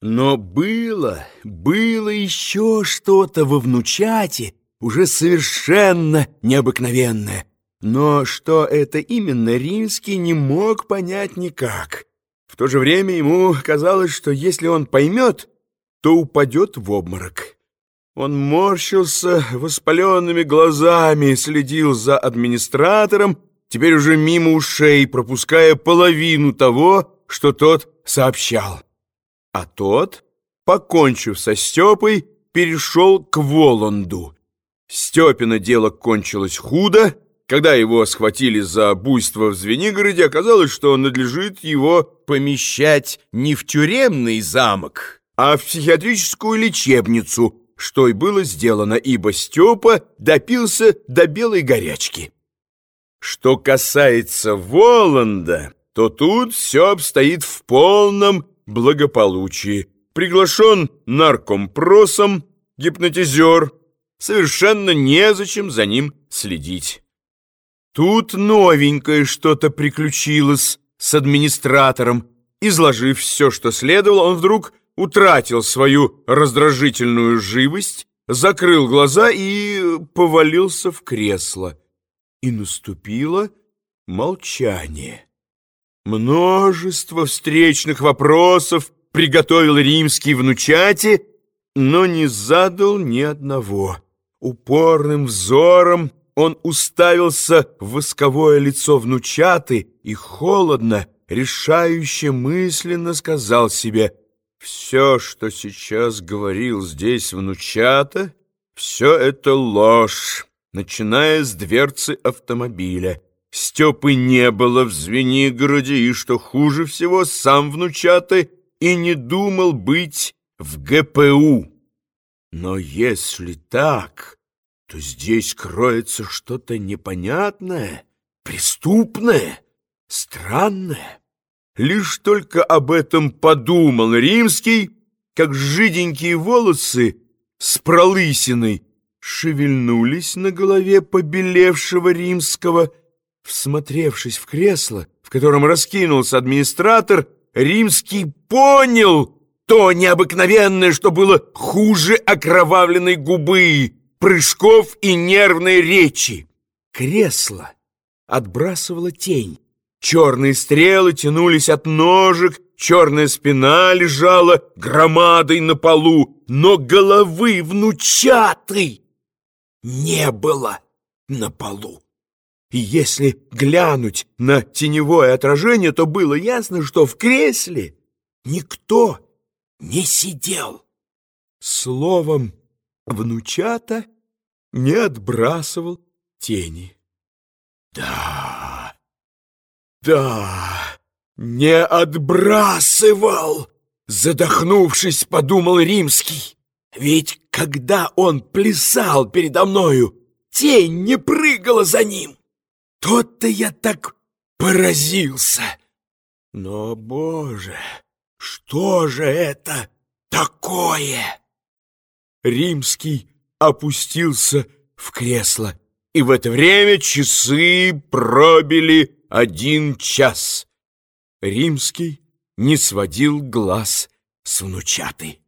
Но было, было еще что-то во внучате, уже совершенно необыкновенное. Но что это именно, Римский не мог понять никак. В то же время ему казалось, что если он поймет, то упадет в обморок. Он морщился воспаленными глазами, следил за администратором, теперь уже мимо ушей, пропуская половину того, что тот сообщал. А тот, покончив со Степой, перешел к Воланду. Степина дело кончилось худо. Когда его схватили за буйство в Звенигороде, оказалось, что надлежит его помещать не в тюремный замок, а в психиатрическую лечебницу, что и было сделано, ибо Степа допился до белой горячки. Что касается Воланда, то тут все обстоит в полном благополучии. Приглашен наркомпросом, гипнотизер, совершенно незачем за ним следить. Тут новенькое что-то приключилось с администратором. Изложив все, что следовало, он вдруг утратил свою раздражительную живость, закрыл глаза и повалился в кресло. И наступило молчание. Множество встречных вопросов приготовил римский внучати, но не задал ни одного. Упорным взором он уставился в восковое лицо внучаты и холодно, решающе мысленно сказал себе «Все, что сейчас говорил здесь внучата, все это ложь, начиная с дверцы автомобиля». Степы не было в Звенигороде, и, что хуже всего, сам внучатый и не думал быть в ГПУ. Но если так, то здесь кроется что-то непонятное, преступное, странное. Лишь только об этом подумал Римский, как жиденькие волосы с пролысиной шевельнулись на голове побелевшего римского, Всмотревшись в кресло, в котором раскинулся администратор, Римский понял то необыкновенное, что было хуже окровавленной губы, прыжков и нервной речи. Кресло отбрасывало тень. Черные стрелы тянулись от ножек, черная спина лежала громадой на полу, но головы внучатой не было на полу. И если глянуть на теневое отражение, то было ясно, что в кресле никто не сидел. Словом, внучата не отбрасывал тени. Да, да, не отбрасывал, задохнувшись, подумал Римский. Ведь когда он плясал передо мною, тень не прыгала за ним. Тот-то я так поразился. Но, боже, что же это такое? Римский опустился в кресло, и в это время часы пробили один час. Римский не сводил глаз с внучатой.